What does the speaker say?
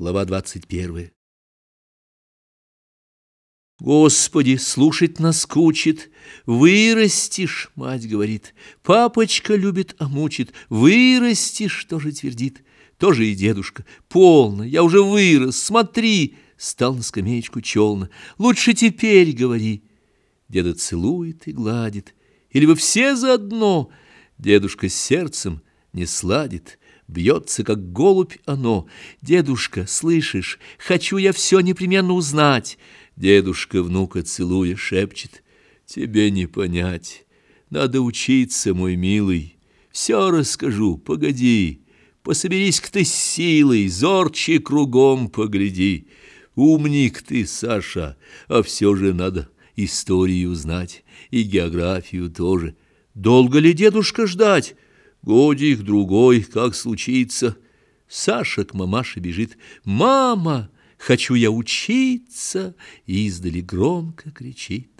Глава двадцать первая. Господи, слушать наскучит, вырастешь, мать говорит, папочка любит, а мучит, вырастешь, тоже твердит, тоже и дедушка, полно, я уже вырос, смотри, стал на скамеечку челна, лучше теперь говори. Деда целует и гладит, или вы все заодно, дедушка с сердцем не сладит, Бьется, как голубь оно. Дедушка, слышишь, хочу я все непременно узнать. Дедушка внука целуя шепчет. Тебе не понять. Надо учиться, мой милый. Все расскажу, погоди. Пособерись-ка ты с силой, зорче кругом погляди. Умник ты, Саша, а все же надо историю знать, и географию тоже. Долго ли дедушка ждать? Годик другой, как случится. Саша к мамаше бежит. «Мама, хочу я учиться!» Издали громко кричит.